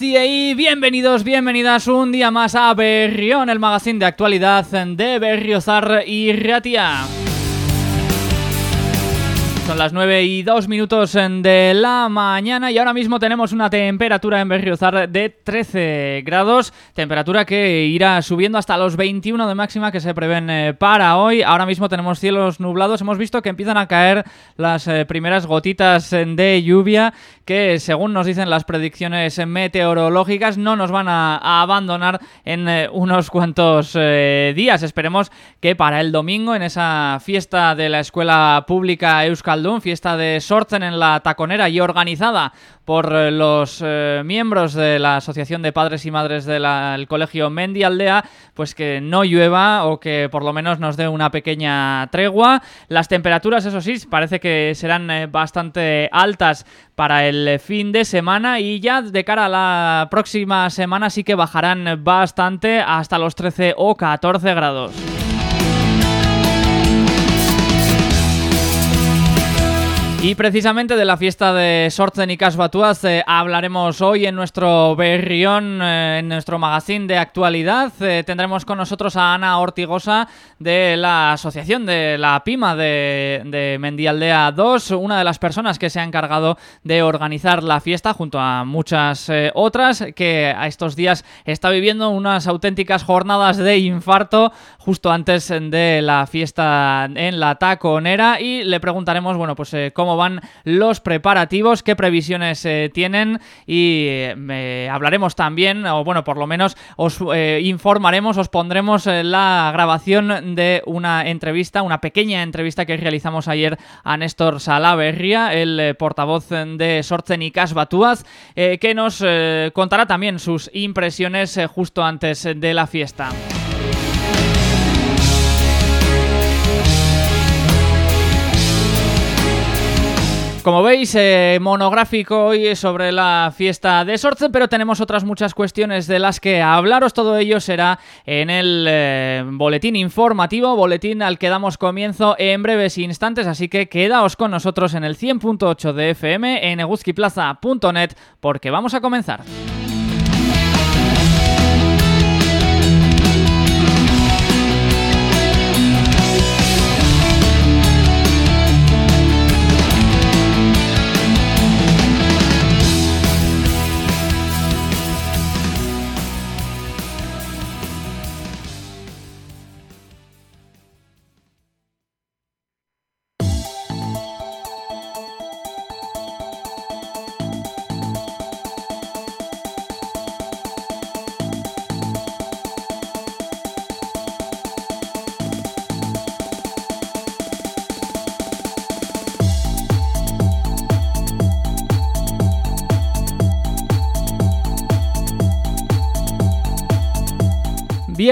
Y bienvenidos, bienvenidas un día más a Berrión, el magazine de actualidad de Berriozar y Ratia. Son las 9 y 2 minutos de la mañana y ahora mismo tenemos una temperatura en Berriozar de 13 grados, temperatura que irá subiendo hasta los 21 de máxima que se prevén eh, para hoy. Ahora mismo tenemos cielos nublados, hemos visto que empiezan a caer las eh, primeras gotitas eh, de lluvia que según nos dicen las predicciones meteorológicas no nos van a, abandonar en unos cuantos días. Esperemos que para el domingo en esa fiesta de la escuela pública Euskal fiesta de Sorten en la Taconera y organizada por eh, los eh, miembros de la Asociación de Padres y Madres del Colegio Mendi Aldea, pues que no llueva o que por lo menos nos dé una pequeña tregua. Las temperaturas, eso sí, parece que serán eh, bastante altas para el fin de semana y ya de cara a la próxima semana sí que bajarán bastante hasta los 13 o 14 grados. Y precisamente de la fiesta de Sorten y Casbatuaz eh, hablaremos hoy en nuestro Berrión, eh, en nuestro magazine de actualidad. Eh, tendremos con nosotros a Ana Ortigosa de la asociación de la PIMA de, de Mendialdea 2, una de las personas que se ha encargado de organizar la fiesta junto a muchas otras, que a estos días está viviendo unas auténticas jornadas de infarto justo antes de la fiesta en la Taconera y le preguntaremos, bueno, pues cómo van los preparativos, qué previsiones eh, tienen y eh, hablaremos también, o bueno, por lo menos os eh, informaremos, os pondremos la grabación de una entrevista, una pequeña entrevista que realizamos ayer a Néstor Salaverría, el portavoz de Sortzen y Casbatuaz, que nos contará también sus impresiones justo antes de la fiesta. Como veis, eh, monográfico hoy sobre la fiesta de Sortzen, pero tenemos otras muchas cuestiones de las que hablaros. Todo ello será en el eh, boletín informativo, boletín al que damos comienzo en breves instantes, así que quedaos con nosotros en el 100.8 de FM en eguzquiplaza.net porque vamos a comenzar.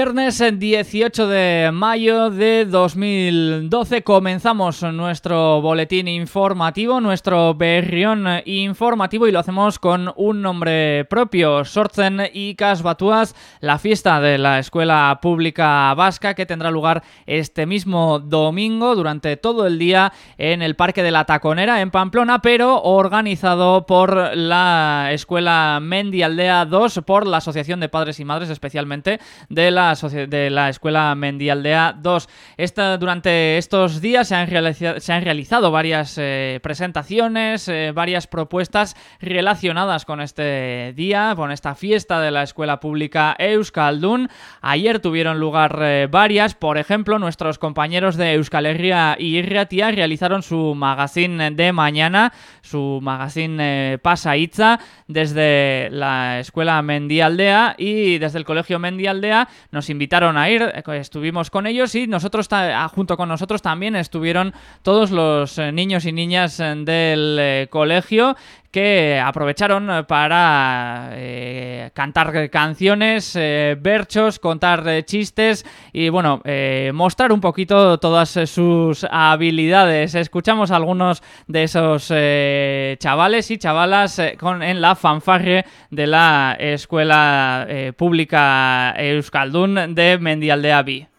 Viernes 18 de mayo de 2012 comenzamos nuestro boletín informativo, nuestro berrión informativo y lo hacemos con un nombre propio, Sortzen y Casbatuas, la fiesta de la Escuela Pública Vasca que tendrá lugar este mismo domingo durante todo el día en el Parque de la Taconera en Pamplona, pero organizado por la Escuela Mendi Aldea 2, por la Asociación de Padres y Madres especialmente de la de la Escuela Mendialdea 2. Esta, durante estos días se han, realizado, se han realizado varias eh, presentaciones, eh, varias propuestas relacionadas con este día, con esta fiesta de la Escuela Pública Euskaldun. Ayer tuvieron lugar eh, varias, por ejemplo, nuestros compañeros de Euskal Herria y Irratia realizaron su magazine de mañana, su magazine Pasa Itza, desde la Escuela Mendialdea y desde el Colegio Mendialdea nos invitaron a ir, eh, estuvimos con ellos y nosotros ah, junto con nosotros también estuvieron todos los eh, niños y niñas eh, del colegio que aprovecharon para cantar canciones, berchos, contar chistes y bueno, mostrar un poquito todas sus habilidades. Escuchamos a algunos de esos chavales y chavalas con, en la fanfarre de la escuela pública Euskaldun de Mendialdea.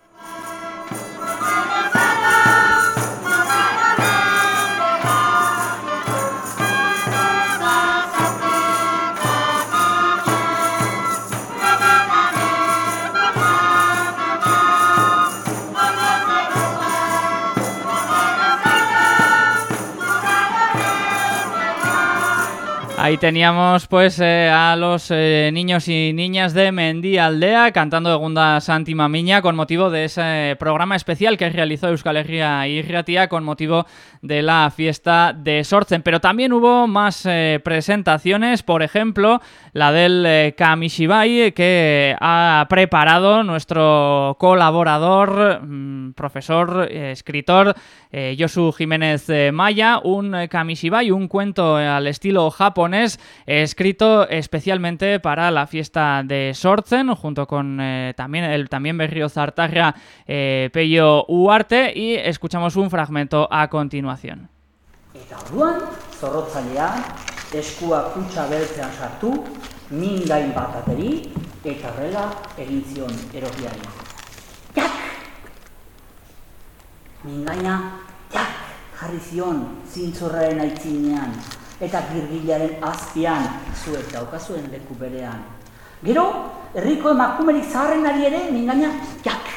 Ahí teníamos pues eh, a los eh, niños y niñas de Mendí Aldea cantando Segunda Santi Mamiña con motivo de ese programa especial que realizó Euskal Herria y Riatia con motivo de la fiesta de Sortzen. Pero también hubo más eh, presentaciones, por ejemplo, la del Kamishibai que ha preparado nuestro colaborador, mm, profesor, escritor, Josu Jiménez Maya, un Kamishibai, un cuento al estilo japonés escrito especialmente para la fiesta de Sortzen, junto con eh, también el también Berrio Zartarra eh, Pello Uarte, y escuchamos un fragmento a continuación. Eta orduan, zorrotzailea, eskua kutsa beltzean sartu, min gain bat ateri, eta horrela egin zion erogiari. Jak! Min gaina, jak! Jarri zion, zintzurraren aitzinean, eta girgilaren azpian zuek daukazuen leku berean. Gero, herriko emakumerik zaharren ari ere, mingaina, jak,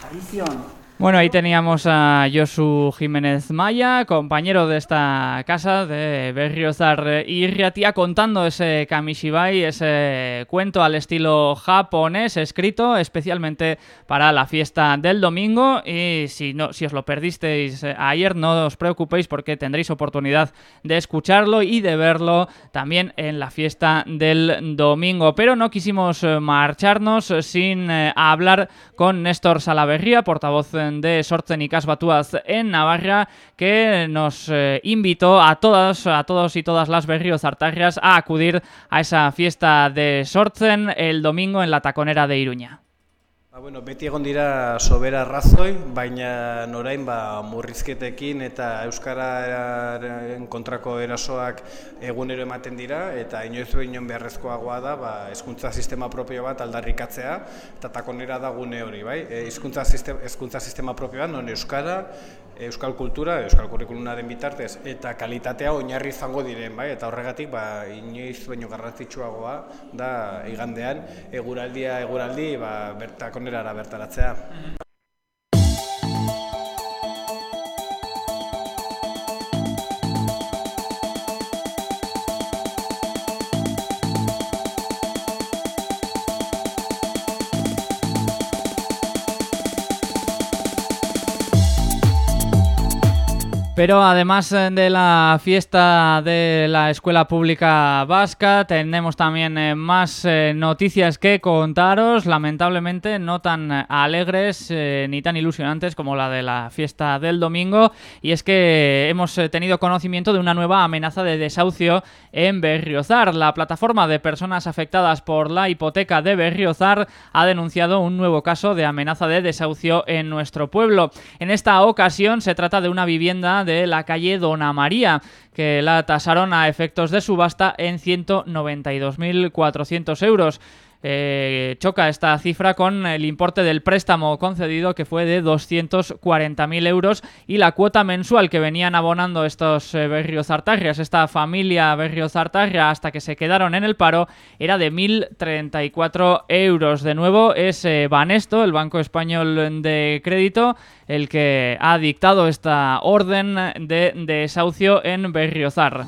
jarri zion, Bueno, ahí teníamos a Josu Jiménez Maya, compañero de esta casa de Berriozar y Riatia, contando ese Kamishibai, ese cuento al estilo japonés, escrito especialmente para la fiesta del domingo. Y si, no, si os lo perdisteis eh, ayer, no os preocupéis porque tendréis oportunidad de escucharlo y de verlo también en la fiesta del domingo. Pero no quisimos eh, marcharnos sin eh, hablar con Néstor Salaverría, portavoz Sortzen y Casbatuaz en Navarra, que nos eh, invitó a todas, a todos y todas las berriozartarrias a acudir a esa fiesta de Sortzen el domingo en la taconera de Iruña. Ba, bueno, beti egon dira sobera razoi, baina norain ba, murrizketekin eta Euskararen kontrako erasoak egunero ematen dira, eta inoiz inon beharrezkoagoa da ba, eskuntza sistema propio bat aldarrikatzea, eta takonera da gune hori, bai? E, hizkuntza sistema, eskuntza sistema propio bat, non Euskara, Euskal kultura, Euskal kurrikulunaren bitartez, eta kalitatea oinarri izango diren, bai? Eta horregatik, ba, inoiz baino garrantzitsuagoa da igandean, eguraldia, eguraldi, ba, bertakon takonerara bertaratzea. Pero además eh, de la fiesta de la Escuela Pública Vasca, tenemos también eh, más eh, noticias que contaros, lamentablemente no tan alegres ni tan ilusionantes como la de la fiesta del domingo, y es que hemos tenido conocimiento de una nueva amenaza de desahucio en Berriozar. La plataforma de personas afectadas por la hipoteca de Berriozar ha denunciado un nuevo caso de amenaza de desahucio en nuestro pueblo. En esta ocasión se trata de una vivienda de la calle Dona María, que la tasaron a efectos de subasta en 192.400 euros. Eh, choca esta cifra con el importe del préstamo concedido que fue de 240.000 euros y la cuota mensual que venían abonando estos eh, esta familia berriozartarria hasta que se quedaron en el paro era de 1.034 euros. De nuevo es eh, Banesto, el Banco Español de Crédito, el que ha dictado esta orden de desahucio en Berriozar.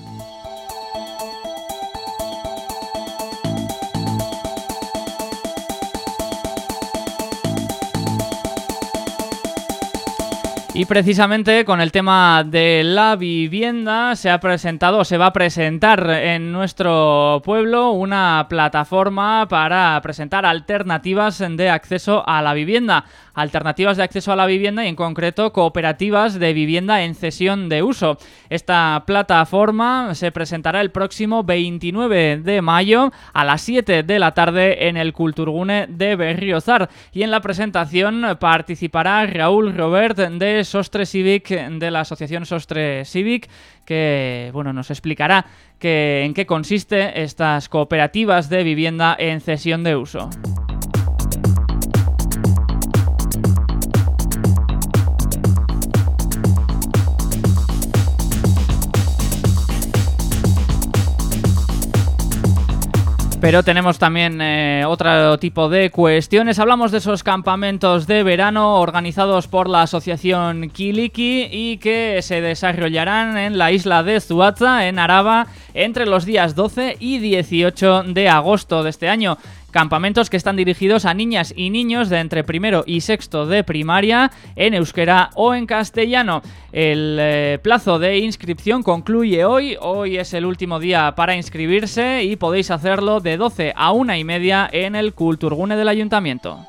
Y precisamente con el tema de la vivienda se ha presentado o se va a presentar en nuestro pueblo una plataforma para presentar alternativas de acceso a la vivienda. Alternativas de acceso a la vivienda y en concreto cooperativas de vivienda en cesión de uso. Esta plataforma se presentará el próximo 29 de mayo a las 7 de la tarde en el Culturgune de Berriozar y en la presentación participará Raúl Robert de Sostre Civic de la Asociación Sostre Civic que bueno, nos explicará que, en qué consiste estas cooperativas de vivienda en cesión de uso. Pero tenemos también eh, otro tipo de cuestiones. Hablamos de esos campamentos de verano organizados por la asociación Kiliki y que se desarrollarán en la isla de Zuaza, en Araba, entre los días 12 y 18 de agosto de este año. Campamentos que están dirigidos a niñas y niños de entre primero y sexto de primaria en euskera o en castellano. El eh, plazo de inscripción concluye hoy. Hoy es el último día para inscribirse y podéis hacerlo de 12 a una y media en el Culturgune del Ayuntamiento.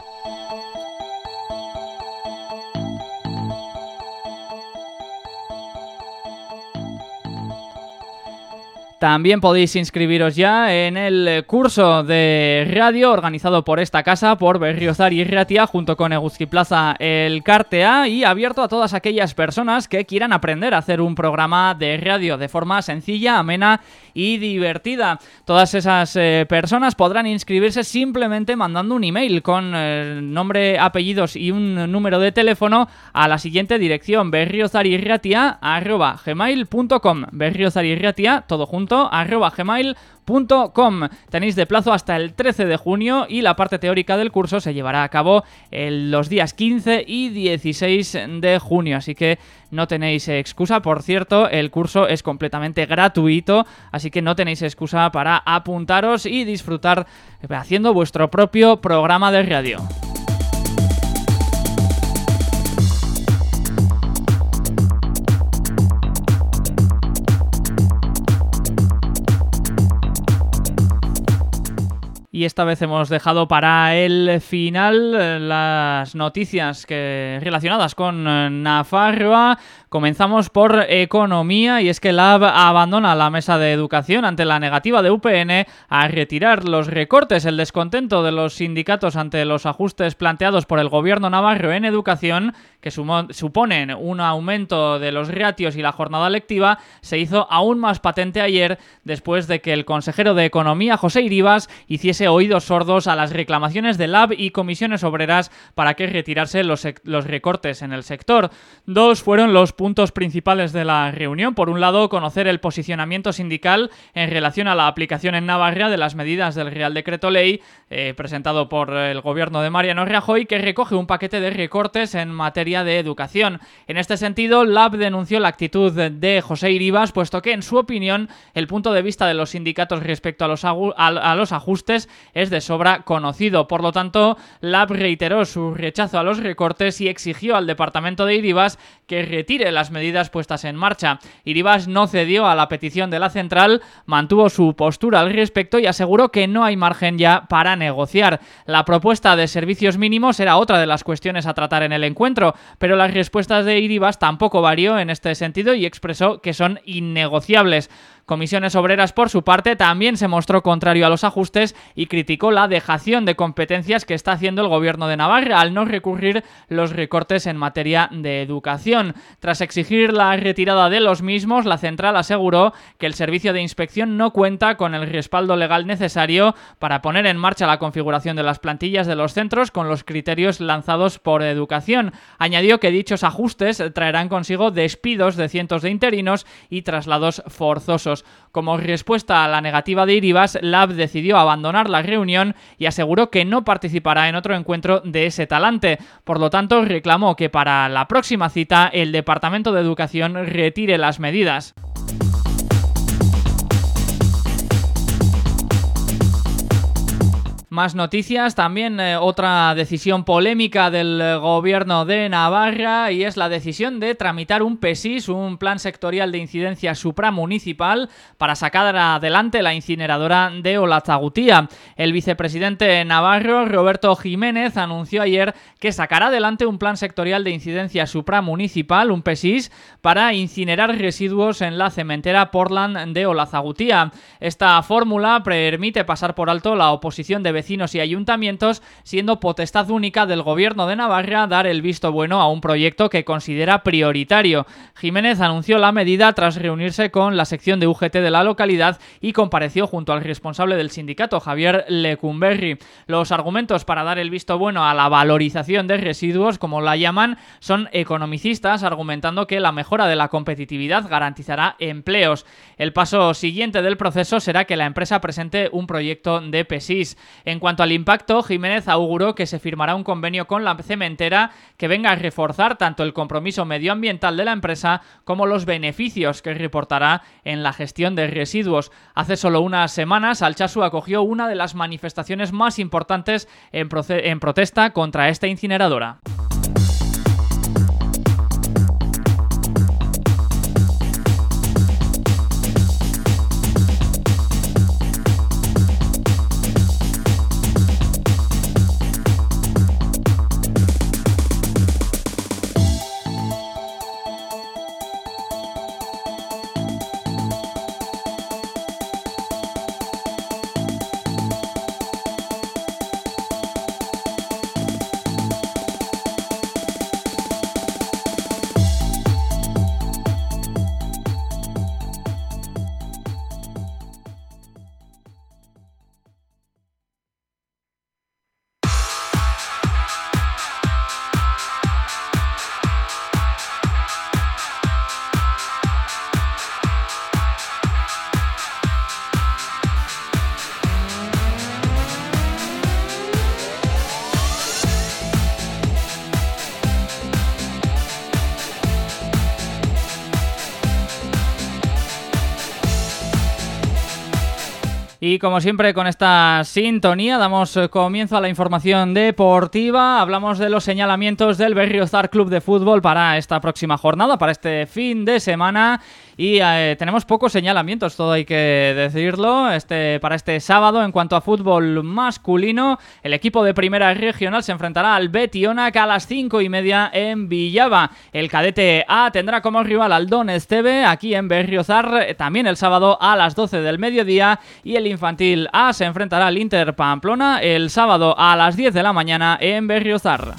También podéis inscribiros ya en el curso de radio organizado por esta casa, por Berriozar y Ratia, junto con Eguzki Plaza El Cartea, y abierto a todas aquellas personas que quieran aprender a hacer un programa de radio de forma sencilla, amena y divertida. Todas esas eh, personas podrán inscribirse simplemente mandando un email con eh, nombre, apellidos y un número de teléfono a la siguiente dirección berriozarirratia.gmail.com berriozarirratia, todo junto arroba gmail.com. Tenéis de plazo hasta el 13 de junio y la parte teórica del curso se llevará a cabo en los días 15 y 16 de junio, así que no tenéis excusa. Por cierto, el curso es completamente gratuito, así que no tenéis excusa para apuntaros y disfrutar haciendo vuestro propio programa de radio. Y esta vez hemos dejado para el final eh, las noticias relacionadas con eh, Nafarroa. Comenzamos por economía y es que LAB abandona la mesa de educación ante la negativa de UPN a retirar los recortes, el descontento de los sindicatos ante los ajustes planteados por el gobierno navarro en educación, que suponen un aumento de los ratios y la jornada lectiva, se hizo aún más patente ayer después de que el consejero de Economía, José Iribas, hiciese oídos sordos a las reclamaciones de LAB y comisiones obreras para que retirarse los, recortes en el sector. Dos fueron los puntos principales de la reunión. Por un lado, conocer el posicionamiento sindical en relación a la aplicación en Navarra de las medidas del Real Decreto Ley eh, presentado por el gobierno de Mariano Rajoy que recoge un paquete de recortes en materia de educación. En este sentido, LAB denunció la actitud de José Iribas, puesto que, en su opinión, el punto de vista de los sindicatos respecto a los ajustes es de sobra conocido. Por lo tanto, LAB reiteró su rechazo a los recortes y exigió al departamento de Iribas que retire las medidas puestas en marcha. Iribas no cedió a la petición de la central, mantuvo su postura al respecto y aseguró que no hay margen ya para negociar. La propuesta de servicios mínimos era otra de las cuestiones a tratar en el encuentro, pero las respuestas de Iribas tampoco varió en este sentido y expresó que son innegociables. Comisiones Obreras, por su parte, también se mostró contrario a los ajustes y criticó la dejación de competencias que está haciendo el gobierno de Navarra al no recurrir los recortes en materia de educación. Tras exigir la retirada de los mismos, la central aseguró que el servicio de inspección no cuenta con el respaldo legal necesario para poner en marcha la configuración de las plantillas de los centros con los criterios lanzados por educación. Añadió que dichos ajustes traerán consigo despidos de cientos de interinos y traslados forzosos. Como respuesta a la negativa de Iribas, Lab decidió abandonar la reunión y aseguró que no participará en otro encuentro de ese talante. Por lo tanto, reclamó que para la próxima cita el Departamento de Educación retire las medidas. Más noticias, también eh, otra decisión polémica del eh, gobierno de Navarra y es la decisión de tramitar un PESIS, un plan sectorial de incidencia supramunicipal para sacar adelante la incineradora de Olazagutía. El vicepresidente navarro, Roberto Jiménez, anunció ayer que sacará adelante un plan sectorial de incidencia supramunicipal, un PESIS, para incinerar residuos en la cementera Portland de Olazagutía. Esta fórmula permite pasar por alto la oposición de vecinos y ayuntamientos, siendo potestad única del Gobierno de Navarra dar el visto bueno a un proyecto que considera prioritario. Jiménez anunció la medida tras reunirse con la sección de UGT de la localidad y compareció junto al responsable del sindicato, Javier Lecumberri. Los argumentos para dar el visto bueno a la valorización de residuos, como la llaman, son economicistas, argumentando que la mejora de la competitividad garantizará empleos. El paso siguiente del proceso será que la empresa presente un proyecto de PESIS. En cuanto al impacto, Jiménez auguró que se firmará un convenio con la cementera que venga a reforzar tanto el compromiso medioambiental de la empresa como los beneficios que reportará en la gestión de residuos. Hace solo unas semanas, Alchazu acogió una de las manifestaciones más importantes en, en protesta contra esta incineradora. Y como siempre con esta sintonía damos eh, comienzo a la información deportiva. Hablamos de los señalamientos del Berriozar Club de Fútbol para esta próxima jornada, para este fin de semana. Y eh, tenemos pocos señalamientos, todo hay que decirlo. Este, para este sábado, en cuanto a fútbol masculino, el equipo de primera regional se enfrentará al Betionac a las cinco y media en Villava. El cadete A tendrá como rival al Don Esteve aquí en Berriozar, eh, también el sábado a las 12 del mediodía. Y el infantil A se enfrentará al Inter Pamplona el sábado a las 10 de la mañana en Berriozar.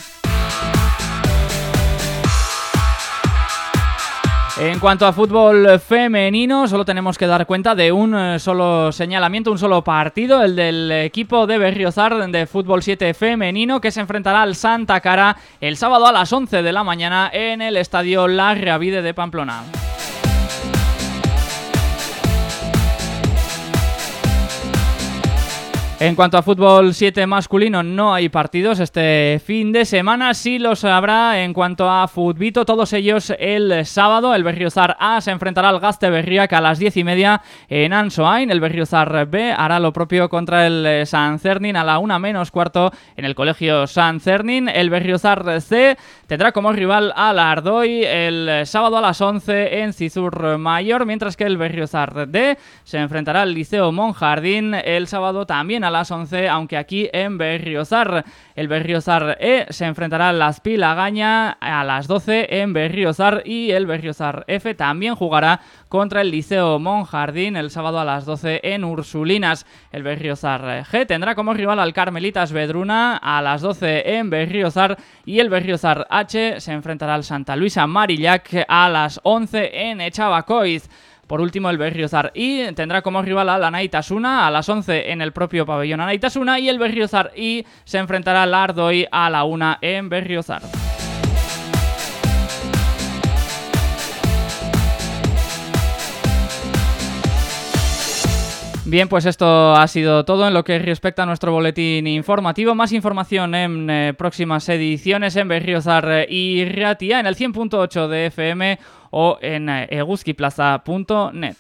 En cuanto a fútbol femenino, solo tenemos que dar cuenta de un eh, solo señalamiento, un solo partido, el del equipo de Berriozar de fútbol 7 femenino, que se enfrentará al Santa Cara el sábado a las 11 de la mañana en el estadio La Reavide de Pamplona. En cuanto a fútbol 7 masculino, no hay partidos este fin de semana, sí los habrá en cuanto a futbito, todos ellos el sábado. El Berriozar A se enfrentará al Gaste Berriac a las 10 y media en Ansoain. El Berriozar B hará lo propio contra el San Cernin a la 1 menos cuarto en el colegio San Cernin. El Berriozar C tendrá como rival al Ardoy el sábado a las 11 en Cizur Mayor, mientras que el Berriozar D se enfrentará al Liceo Monjardín el sábado también a las 11, aunque aquí en Berriozar. El Berriozar E se enfrentará a las Pilagaña a las 12 en Berriozar y el Berriozar F también jugará contra el Liceo Monjardín el sábado a las 12 en Ursulinas. El Berriozar G tendrá como rival al Carmelitas Bedruna a las 12 en Berriozar y el Berriozar H se enfrentará al Santa Luisa Marillac a las 11 en Echabacoiz. Por último, el Berriozar I tendrá como rival a la Naitasuna a las 11 en el propio pabellón Naitasuna y el Berriozar I se enfrentará al Ardoy a la 1 en Berriozar. Bien, pues esto ha sido todo en lo que respecta a nuestro boletín informativo. Más información en eh, próximas ediciones en Berriozar y Ratia en el 100.8 de FM o en eh, eguzquiplaza.net.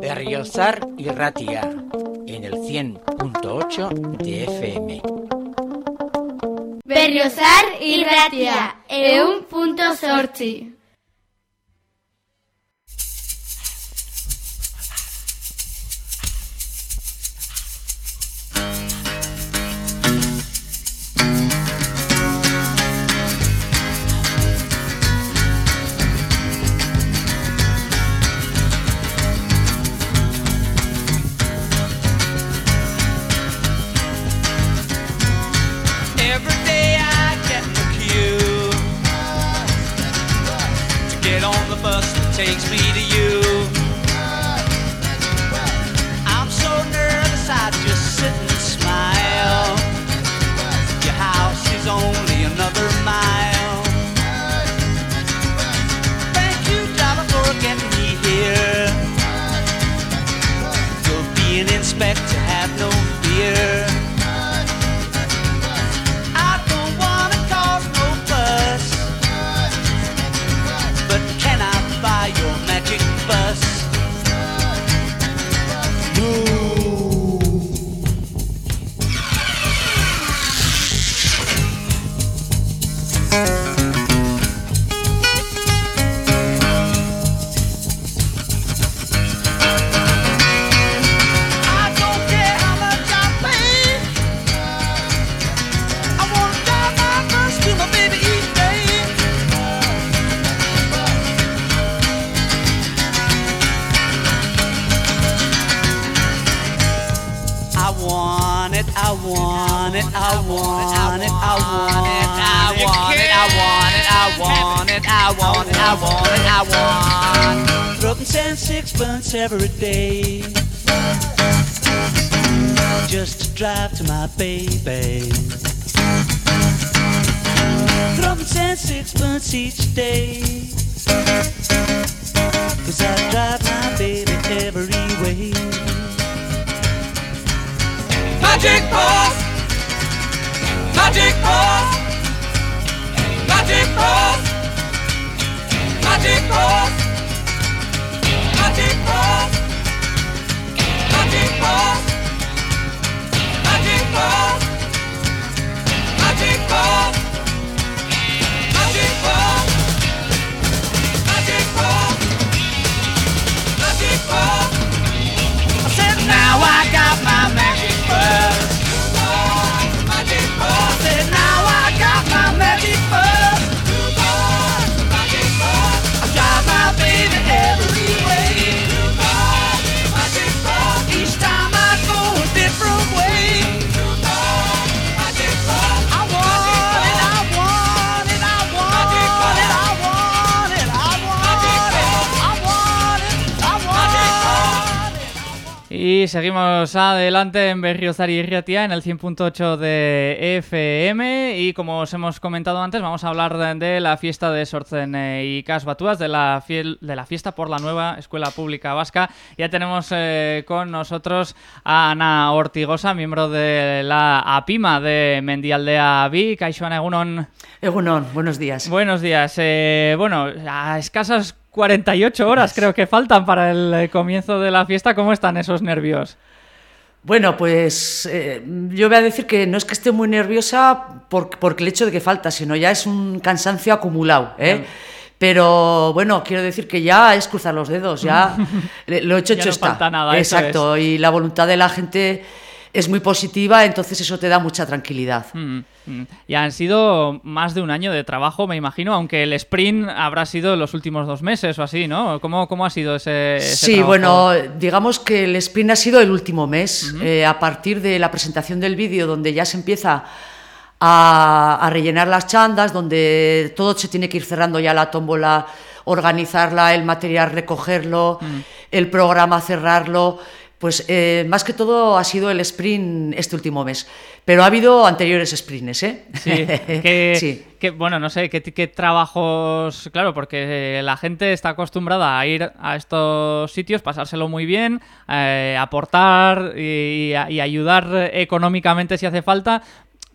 Berriozar y Ratia en el 100.8 de FM. Berriozar irratia, eun punto sortzi. Every day Y seguimos adelante en Berriozar y Riatia en el 100.8 de FM y como os hemos comentado antes vamos a hablar de, de la fiesta de Sortzen y Casbatúas, de la, fiel- de la fiesta por la nueva Escuela Pública Vasca. Ya tenemos eh, con nosotros a Ana Ortigosa, miembro de la APIMA de Mendialdea B. Caixoana Egunon. Egunon, buenos días. Buenos días. Eh, bueno, a escasas 48 horas creo que faltan para el eh, comienzo de la fiesta. ¿Cómo están esos nervios? Bueno, pues eh, yo voy a decir que no es que esté muy nerviosa por, porque el hecho de que falta, sino ya es un cansancio acumulado. ¿eh? Pero bueno, quiero decir que ya es cruzar los dedos, ya lo hecho Ya hecho no está. falta nada, Exacto, y la voluntad de la gente es muy positiva, entonces eso te da mucha tranquilidad. Mm, mm. Ya han sido más de un año de trabajo, me imagino, aunque el sprint habrá sido los últimos dos meses o así, ¿no? ¿Cómo, cómo ha sido ese, ese Sí, trabajo? bueno, digamos que el sprint ha sido el último mes. Eh, a partir de la presentación del vídeo, donde ya se empieza a, a rellenar las chandas, donde todo se tiene que ir cerrando ya la tómbola, organizarla, el material recogerlo, el programa cerrarlo. Pues eh, más que todo ha sido el sprint este último mes. Pero ha habido anteriores sprints, ¿eh? Sí, que, Sí. que, bueno, no sé, ¿qué, qué trabajos, claro, porque la gente está acostumbrada a ir a estos sitios, pasárselo muy bien, eh, aportar y, ayudar económicamente si hace falta,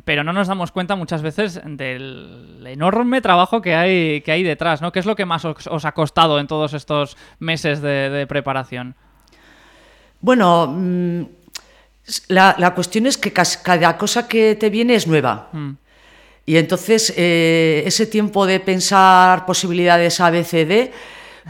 pero no nos damos cuenta muchas veces del enorme trabajo que hay, que hay detrás, ¿no? ¿Qué es lo que más os, os ha costado en todos estos meses de, de preparación? Bueno, mm, la, la cuestión es que cada cosa que te viene es nueva. Mm. Y entonces eh, ese tiempo de pensar posibilidades A, B, C, D,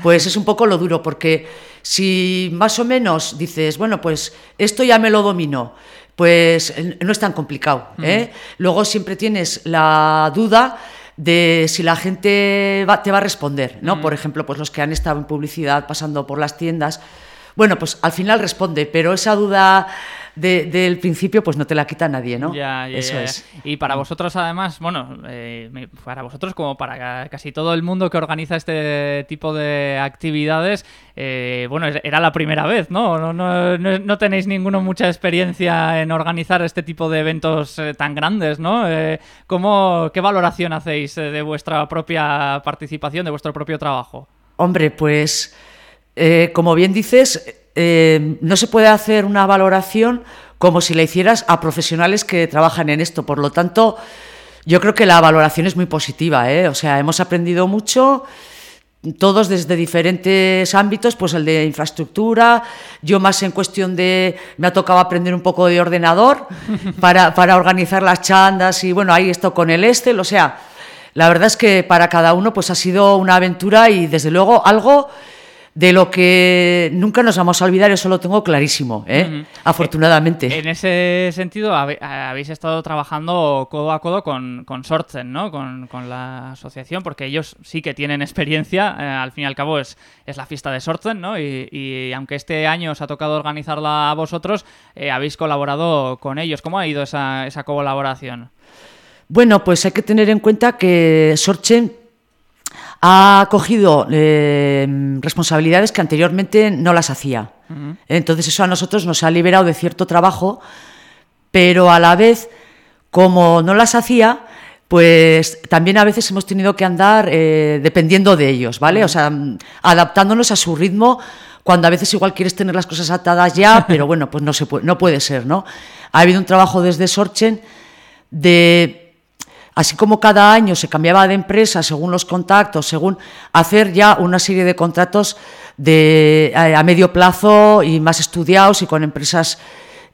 pues es un poco lo duro, porque si más o menos dices, bueno, pues esto ya me lo domino, pues no es tan complicado. ¿eh? Luego siempre tienes la duda de si la gente va- te va a responder, ¿no? Por ejemplo, pues los que han estado en publicidad pasando por las tiendas, Bueno, pues al final responde, pero esa duda de- del principio pues no te la quita nadie, ¿no? Ya, ya, Eso ya, es. Y para vosotros, además, bueno, eh, para vosotros como para ca- casi todo el mundo que organiza este tipo de actividades, eh, bueno, era la primera vez, ¿no? No, no, no- no tenéis ninguno mucha experiencia en organizar este tipo de eventos eh, tan grandes, ¿no? Eh, ¿cómo, ¿Qué valoración hacéis eh, de vuestra propia participación, de vuestro propio trabajo? Hombre, pues eh, como bien dices, eh, no se puede hacer una valoración como si la hicieras a profesionales que trabajan en esto. Por lo tanto, yo creo que la valoración es muy positiva. ¿eh? O sea, hemos aprendido mucho, todos desde diferentes ámbitos, pues el de infraestructura, yo más en cuestión de, me ha tocado aprender un poco de ordenador para, para organizar las chandas y bueno, ahí esto con el Excel, o sea, la verdad es que para cada uno pues ha sido una aventura y desde luego algo de lo que nunca nos vamos a olvidar, eso lo tengo clarísimo, ¿eh? afortunadamente. En ese sentido, habéis estado trabajando codo a codo con, con Sortzen, ¿no? Con, con la asociación, porque ellos sí que tienen experiencia. eh, al fin y al cabo es, es la fiesta de Sortzen, ¿no? Y, y aunque este año os ha tocado organizarla a vosotros, eh, habéis colaborado con ellos. ¿Cómo ha ido esa, esa colaboración? Bueno, pues hay que tener en cuenta que Sorchen ha cogido eh, responsabilidades que anteriormente no las hacía. Entonces eso a nosotros nos ha liberado de cierto trabajo, pero a la vez, como no las hacía, pues también a veces hemos tenido que andar eh, dependiendo de ellos, ¿vale? O sea, adaptándonos a su ritmo, cuando a veces igual quieres tener las cosas atadas ya, pero bueno, pues no, se puede, no puede ser, ¿no? Ha habido un trabajo desde Sorchen de Así como cada año se cambiaba de empresa según los contactos, según hacer ya una serie de contratos de, a, a medio plazo y más estudiados y con empresas,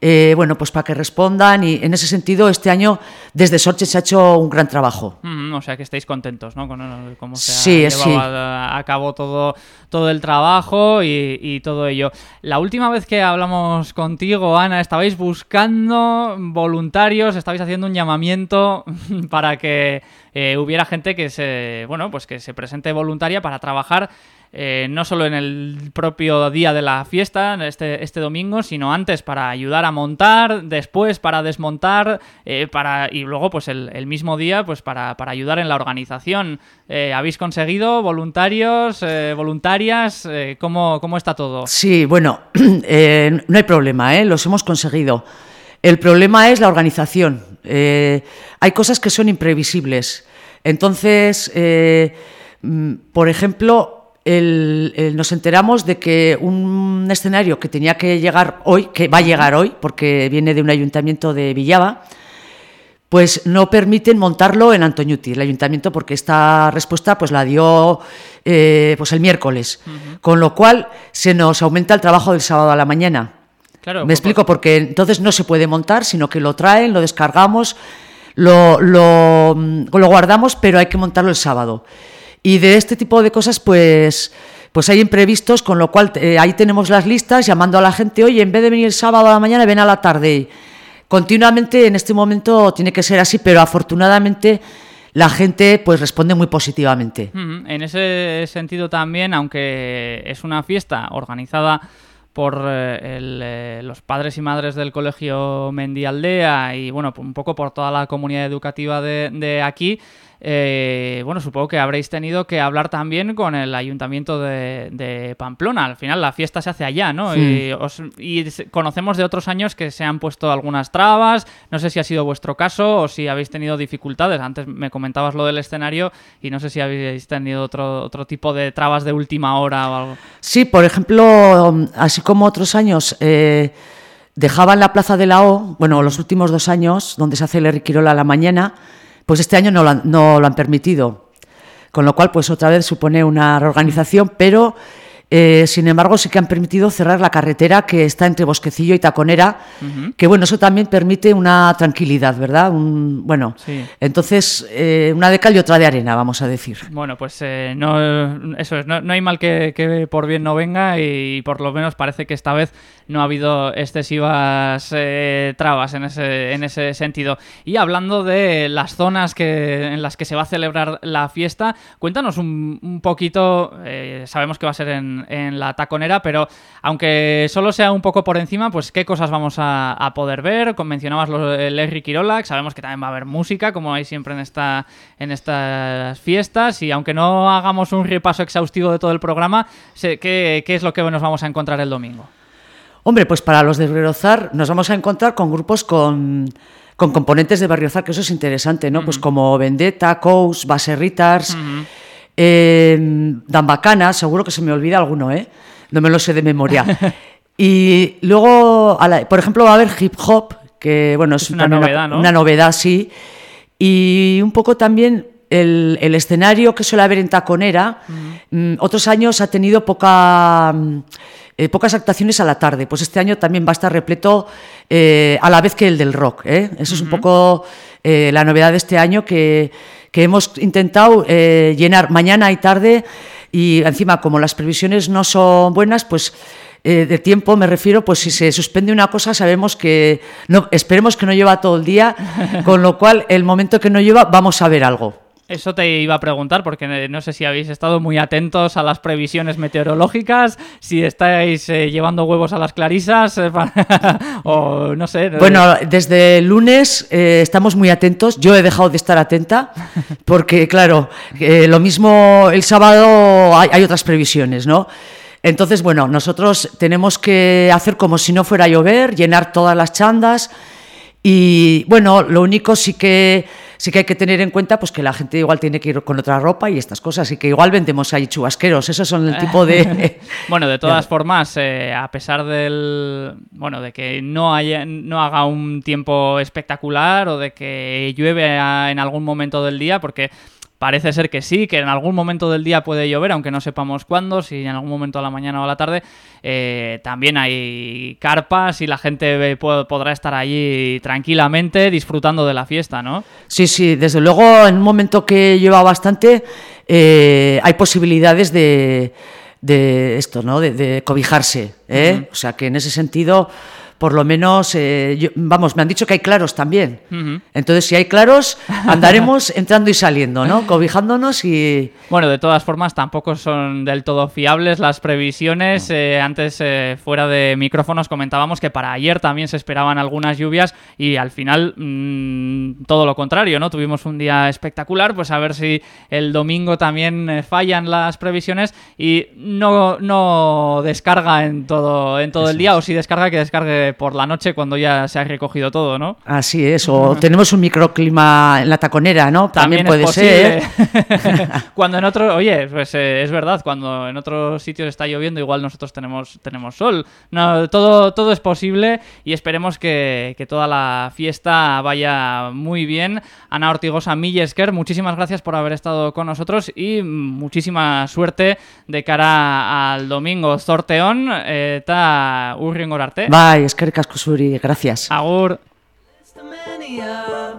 eh, bueno, pues para que respondan. Y en ese sentido, este año desde Sorche se ha hecho un gran trabajo. Mm, o sea que estáis contentos, ¿no? Con el- cómo se Sí, ha llevado sí. a, a cabo todo, todo el trabajo y, y todo ello. La última vez que hablamos contigo, Ana, estabais buscando voluntarios, estabais haciendo un llamamiento para que eh, hubiera gente que se, bueno, pues que se presente voluntaria para trabajar eh, no solo en el propio día de la fiesta, este, este domingo, sino antes para ayudar a montar, después para desmontar, eh, para y luego pues el, el mismo día pues para, para ayudar en la organización. Eh, ¿Habéis conseguido voluntarios, voluntarias? ¿cómo, ¿Cómo está todo? Sí, bueno, no hay problema, los hemos conseguido. El problema es la organización. Hay cosas que son imprevisibles. Entonces, mm, por ejemplo, el- el- nos enteramos de que un escenario que tenía que llegar hoy, que va a llegar hoy, porque viene de un ayuntamiento de Villava, pues no permiten montarlo en Antoñuti, el ayuntamiento, porque esta respuesta pues la dio eh, pues el miércoles, con lo cual se nos aumenta el trabajo del sábado a la mañana. Claro, Me por- explico, porque entonces no se puede montar, sino que lo traen, lo descargamos, lo, lo, lo guardamos, pero hay que montarlo el sábado. Y de este tipo de cosas, pues, pues hay imprevistos, con lo cual eh, ahí tenemos las listas llamando a la gente, oye, en vez de venir el sábado a la mañana, ven a la tarde. Continuamente en este momento tiene que ser así, pero afortunadamente la gente pues responde muy positivamente. En ese sentido también, aunque es una fiesta organizada por eh, el, eh, los padres y madres del colegio Mendialdea y bueno, un poco por toda la comunidad educativa de aquí, eh, bueno, supongo que habréis tenido que hablar también con el ayuntamiento de, de Pamplona. Al final la fiesta se hace allá, ¿no? Y, os- y conocemos de otros años que se han puesto algunas trabas. No sé si ha sido vuestro caso o si habéis tenido dificultades. Antes me comentabas lo del escenario y no sé si habéis tenido otro, otro tipo de trabas de última hora o algo. Sí, por ejemplo, así como otros años eh, dejaban la Plaza de la O, bueno, los últimos dos años, donde se hace el Eriquirola a la mañana, pues este año no lo han, no lo han permitido. Con lo cual, pues otra vez supone una reorganización, pero eh, sin embargo sí que han permitido cerrar la carretera que está entre Bosquecillo y Taconera, que bueno, eso también permite una tranquilidad, ¿verdad? Un, bueno, Sí. entonces eh, una de cal y otra de arena, vamos a decir. Bueno, pues eh, no, eso es, no, no hay mal que, que por bien no venga y por lo menos parece que esta vez no ha habido excesivas eh, trabas en ese, en ese sentido. Y hablando de las zonas que, en las que se va a celebrar la fiesta, cuéntanos un, un poquito, eh, sabemos que va a ser en, en, en la taconera, pero aunque solo sea un poco por encima, pues qué cosas vamos a, a poder ver. Mencionabas lo, el Larry Kirolak, sabemos que también va a haber música, como hay siempre en, esta, en estas fiestas, y aunque no hagamos un repaso exhaustivo de todo el programa, ¿qué, qué es lo que nos vamos a encontrar el domingo? Hombre, pues para los de Berriozar nos vamos a encontrar con grupos con, con componentes de Berriozar, que eso es interesante, ¿no? Pues como Vendetta, Cous, Baserritars, eh, Dambacana, seguro que se me olvida alguno, ¿eh? No me lo sé de memoria. y luego, a la- por ejemplo, va a haber hip hop, que bueno, es, Es una novedad, ¿no? Una novedad, sí. Y un poco también el, el escenario que suele haber en Taconera, mm, otros años ha tenido poca, mm, eh, pocas actuaciones a la tarde. Pues este año también va a estar repleto eh, a la vez que el del rock. ¿eh? Eso es un poco eh, la novedad de este año que, que hemos intentado eh, llenar mañana y tarde. Y encima, como las previsiones no son buenas, pues eh, de tiempo me refiero, pues si se suspende una cosa sabemos que, no, esperemos que no lleva todo el día, con lo cual el momento que no lleva vamos a ver algo. Eso te iba a preguntar, porque no sé si habéis estado muy atentos a las previsiones meteorológicas, si estáis eh, llevando huevos a las clarisas, eh, o no sé. Bueno, desde el lunes eh, estamos muy atentos. Yo he dejado de estar atenta porque, claro, lo mismo el sábado hay, hay otras previsiones, ¿no? Entonces, bueno, nosotros tenemos que hacer como si no fuera a llover, llenar todas las chandas y, bueno, lo único sí que sí que hay que tener en cuenta pues que la gente igual tiene que ir con otra ropa y estas cosas y que igual vendemos ahí chubasqueros. Esos son el tipo de... Bueno, de todas formas, eh, a pesar del bueno de que no haya no haga un tiempo espectacular o de que llueve en algún momento del día, porque parece ser que sí, que en algún momento del día puede llover, aunque no sepamos cuándo, si en algún momento a la mañana o a la tarde. eh, también hay carpas y la gente po- podrá estar allí tranquilamente disfrutando de la fiesta, ¿no? Sí, sí, desde luego en un momento que lleva bastante eh, hay posibilidades de, de esto, ¿no? De, de cobijarse, ¿eh? O sea que en ese sentido, por lo menos, eh, yo- vamos, me han dicho que hay claros también. Entonces, si hay claros, andaremos entrando y saliendo, ¿no? Cobijándonos y... Bueno, de todas formas, tampoco son del todo fiables las previsiones. Eh, antes, eh, fuera de micrófonos, comentábamos que para ayer también se esperaban algunas lluvias y al final mm, todo lo contrario, ¿no? Tuvimos un día espectacular, pues a ver si el domingo también eh, fallan las previsiones y no, no descarga en todo, en todo el día o si descarga, que descargue por la noche cuando ya se ha recogido todo, ¿no? Así es, o tenemos un microclima en la taconera, ¿no? También, puede es ser. cuando en otro, oye, pues eh, es verdad, cuando en otros sitios está lloviendo, igual nosotros tenemos, tenemos sol. No, todo, todo es posible y esperemos que, que toda la fiesta vaya muy bien. Ana Ortigosa Millesker, muchísimas gracias por haber estado con nosotros y muchísima suerte de cara al domingo. Zorteón eta urringor arte. Bai, eskerrik asko zuri, gracias. Agur. mania.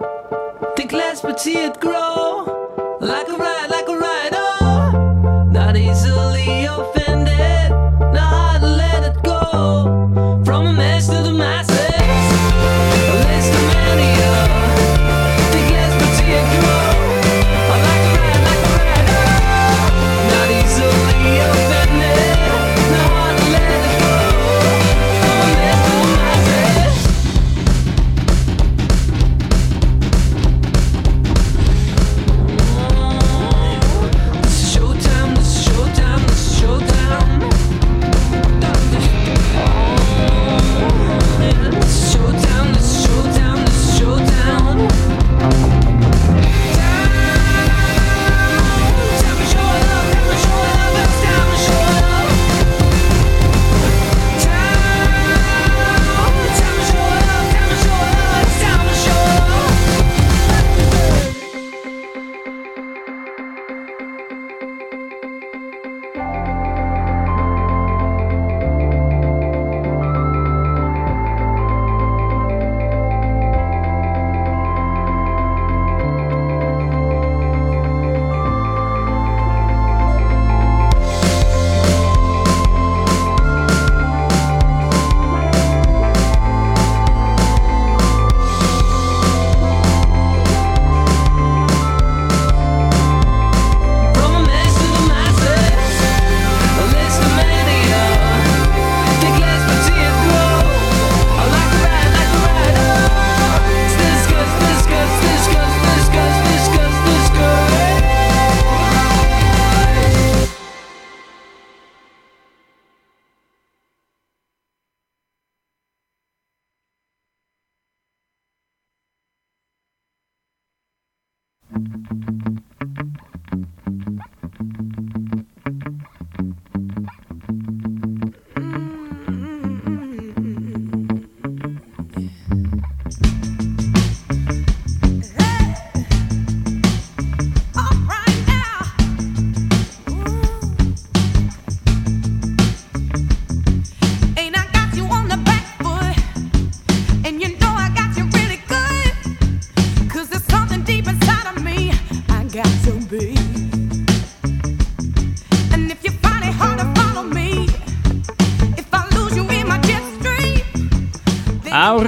Think less but see it grow. Like a ride, like a ride, oh. Not easily offended. Not let it go.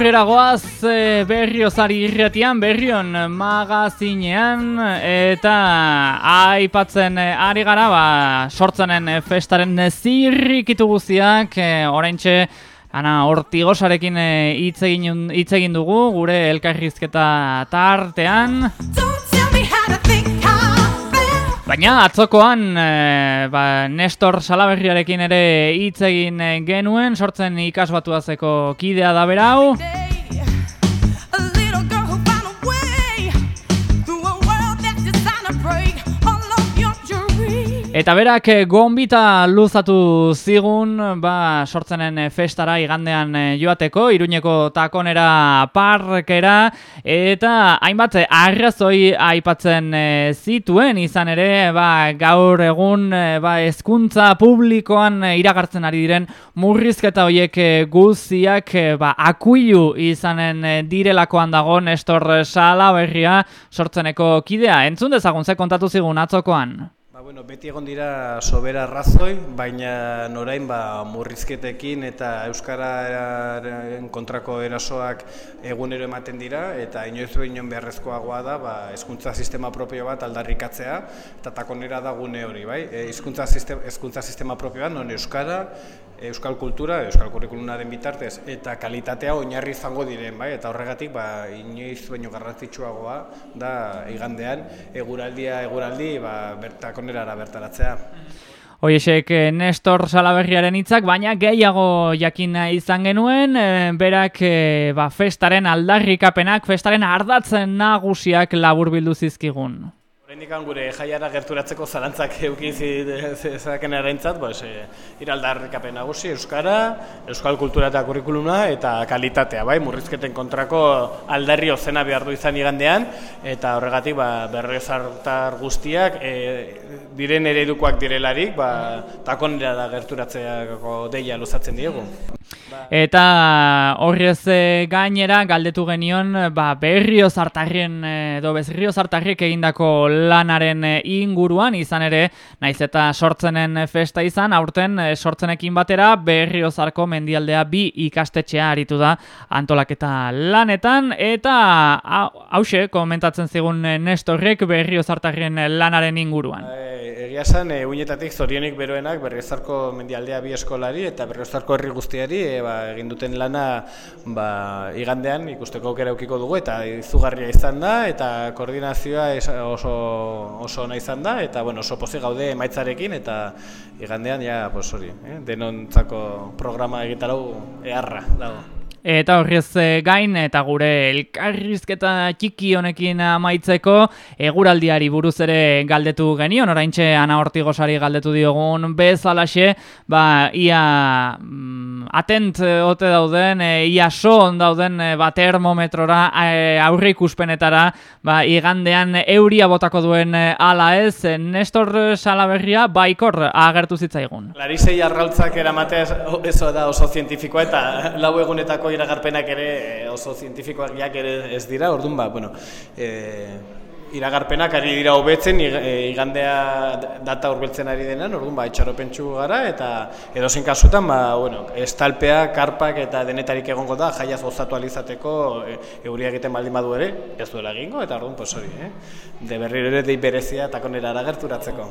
Aurrera goaz e, berriozari irretian, berrion magazinean, eta aipatzen e, ari gara, ba, sortzenen e, festaren zirrikitu guztiak, e, oraintxe Ana Hortigosarekin e, hitz hitz egin dugu gure elkarrizketa tartean. Baina atzokoan e, ba, Nestor Salaberriarekin ere hitz egin e, genuen, sortzen ikasbatuazeko kidea da berau. Eta berak eh, gonbita luzatu zigun, ba, sortzenen eh, festara igandean eh, joateko, iruñeko takonera parkera, eta hainbat arrazoi aipatzen zituen, izan ere, ba, gaur egun, ba, hezkuntza publikoan iragartzen ari diren murrizketa hoiek guztiak, ba, akuilu izanen direlakoan dago Nestor Salaberria sortzeneko kidea. Entzun dezagun ze kontatu zigun atzokoan. Bueno, beti egon dira sobera arrazoi, baina norain ba, murrizketekin eta euskararen kontrako erasoak egunero ematen dira eta inoiz inon beharrezkoagoa da ba, hezkuntza sistema propio bat aldarrikatzea eta takonera da gune hori, bai? E, hizkuntza sistema, hezkuntza sistema propio bat non euskara, euskal kultura, euskal kurrikulunaren bitartez eta kalitatea oinarri izango diren, bai? Eta horregatik ba, inoiz baino garrantzitsuagoa da igandean eguraldia eguraldi ba, bertakonerara bertaratzea. Hoiesek eh, Nestor Salaberriaren hitzak, baina gehiago jakin nahi izan genuen, eh, berak eh, ba, festaren aldarrikapenak, festaren ardatzen nagusiak labur bildu zizkigun. Oraindik gure jaiara gerturatzeko zalantzak euki zezaken erentzat, pues, e, iraldarrikapen nagusi, euskara, euskal kultura eta kurrikuluma eta kalitatea, bai, murrizketen kontrako aldarri ozena behar du izan igandean, eta horregatik ba, berriozartar guztiak e, diren eredukoak direlarik, ba, takonera da gerturatzeako deia luzatzen diegu. Eta horrez eh, gainera galdetu genion ba, berrio zartarrien edo bezrio zartarriek egindako lanaren eh, inguruan izan ere naiz eta sortzenen festa izan aurten eh, sortzenekin batera berrio zarko mendialdea bi ikastetxea aritu da antolaketa lanetan eta hau- hause komentatzen zigun eh, Nestorrek berrio zartarrien lanaren inguruan. E, egia esan, e, uinetatik zorionik beroenak berriozarko mendialdea bi eskolari eta berriozarko herri guztiari e, ba, egin duten lana ba, igandean ikusteko aukera eukiko dugu eta izugarria izan da eta koordinazioa oso, oso ona izan da eta bueno, oso pozik gaude emaitzarekin eta igandean ja, pues hori, eh, denontzako programa egitarau eharra dago. Eta horrez eh, gain eta gure elkarrizketa txiki honekin amaitzeko eguraldiari buruz ere galdetu genion, oraintxe Ana Hortigosari galdetu diogun bezalaxe, ba, ia mm, atent eh, ote dauden, eh, ia son dauden eh, ba, termometrora eh, aurre ikuspenetara, ba, igandean euria botako duen eh, ala ez, eh, Nestor Salaberria baikor agertu zitzaigun. Larisei arrautzak eramatea ez da oso zientifikoa eta lau egunetako iragarpenak ere eh, oso zientifikoak ere ez dira, orduan ba, bueno, e, iragarpenak ari dira hobetzen ig- e, igandea data hurbiltzen ari denan, orduan ba, itxaropentsu gara eta edozein kasutan, ba, bueno, estalpea, karpak eta denetarik egongo da, jaiaz gozatu alizateko e, euria egiten baldin badu ere, ez duela egingo, eta orduan, pues hori, eh? De berriro ere dei berezia takonera aragerturatzeko.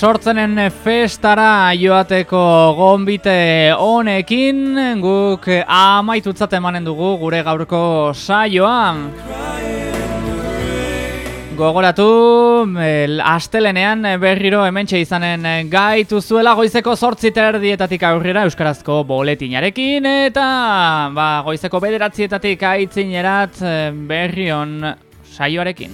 sortzenen festara joateko gonbite honekin guk amaitutzat emanen dugu gure gaurko saioa. Gogoratu, astelenean berriro hementxe izanen gaitu zuela goizeko sortziter dietatik aurrera Euskarazko boletinarekin eta ba, goizeko bederatzietatik aitzinerat eh, berrion saioarekin.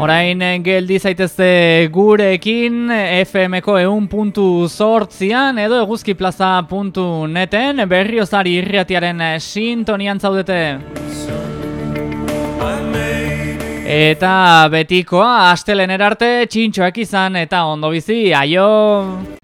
Orain eh, geldi zaitezte gurekin FMko ehun puntu zorzian edo eguzki berriozari irriatiaren eh, sintonian zaudete. Eta betikoa astelener arte txintxoak izan eta ondo bizi aio!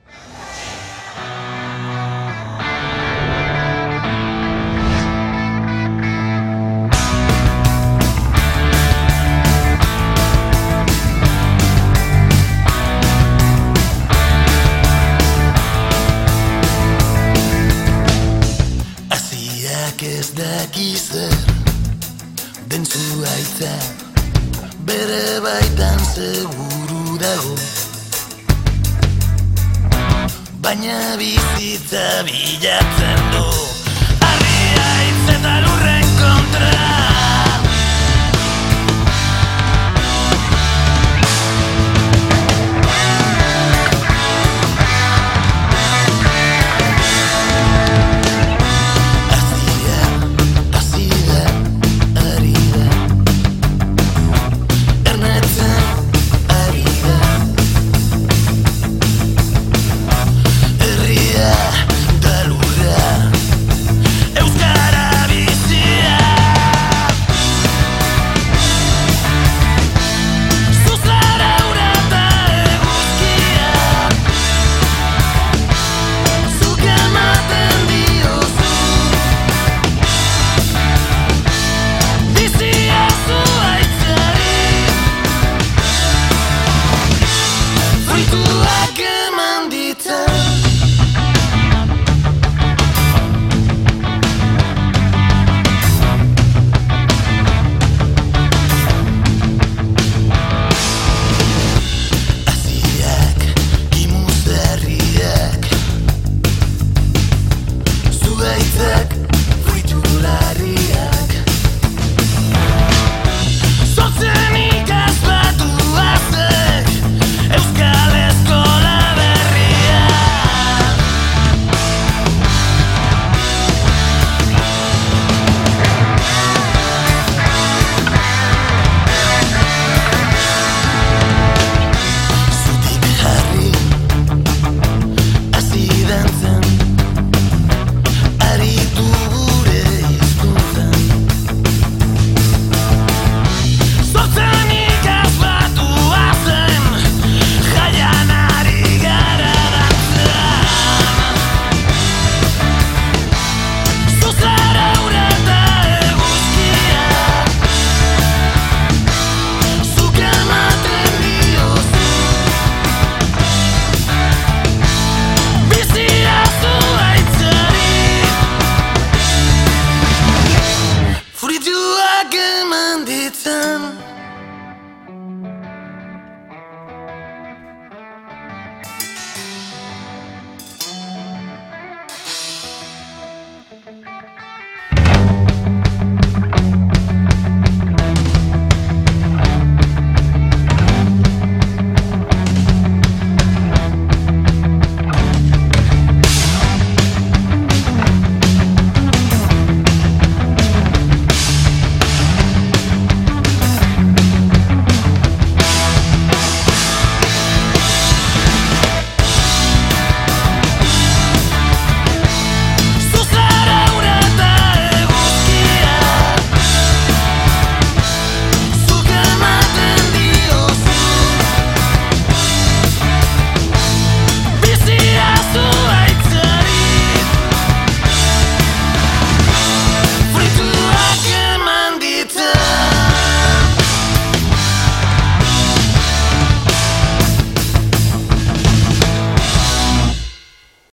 baina bizitza bilatzen dut.